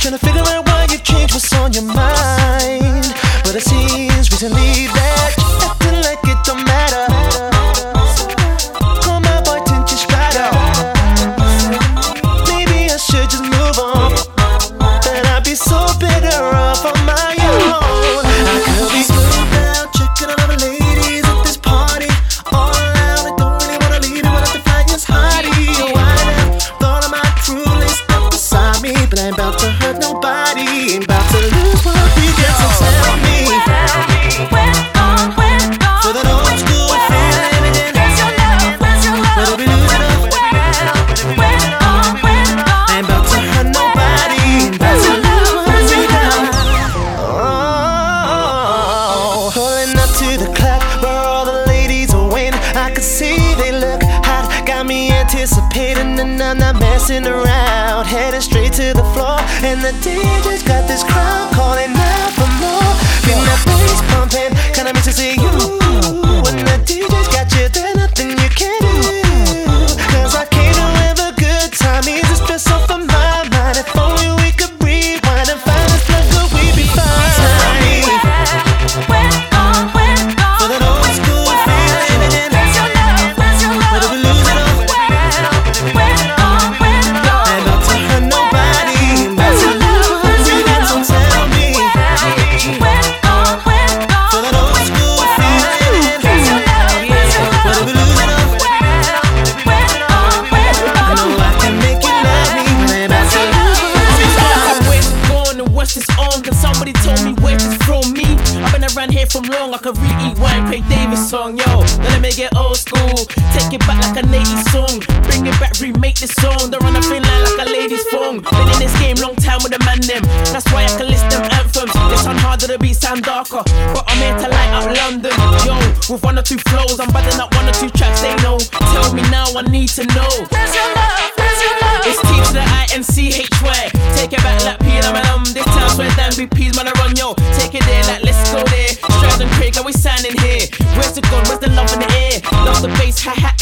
trying to figure out why you've changed what's on your mind. But it seems recently that dancing around, heading straight to the floor. And the DJ's got this crowd calling out for more. Feeling that bass pumping, kinda makes you say you. When the DJ's got you, there's song, yo. Then let me get old school. Take it back like a 80s song. Bring it back, remake the song. Don't run a thin line like a lady's phone. Been in this game long time with the man them. That's why I can list them anthems. They sound harder to beat, sound darker. But I'm here to light up London, yo. With one or two flows, I'm buzzing up one or two tracks they know. Tell me now, I need to know. Where's your love? Where's your love? It's T to the I damn man I run yo. Take it there like let's go there. Straight and Craig, are we standing here? Where's it gone? Where's the love in the air? Love the bass, hi hat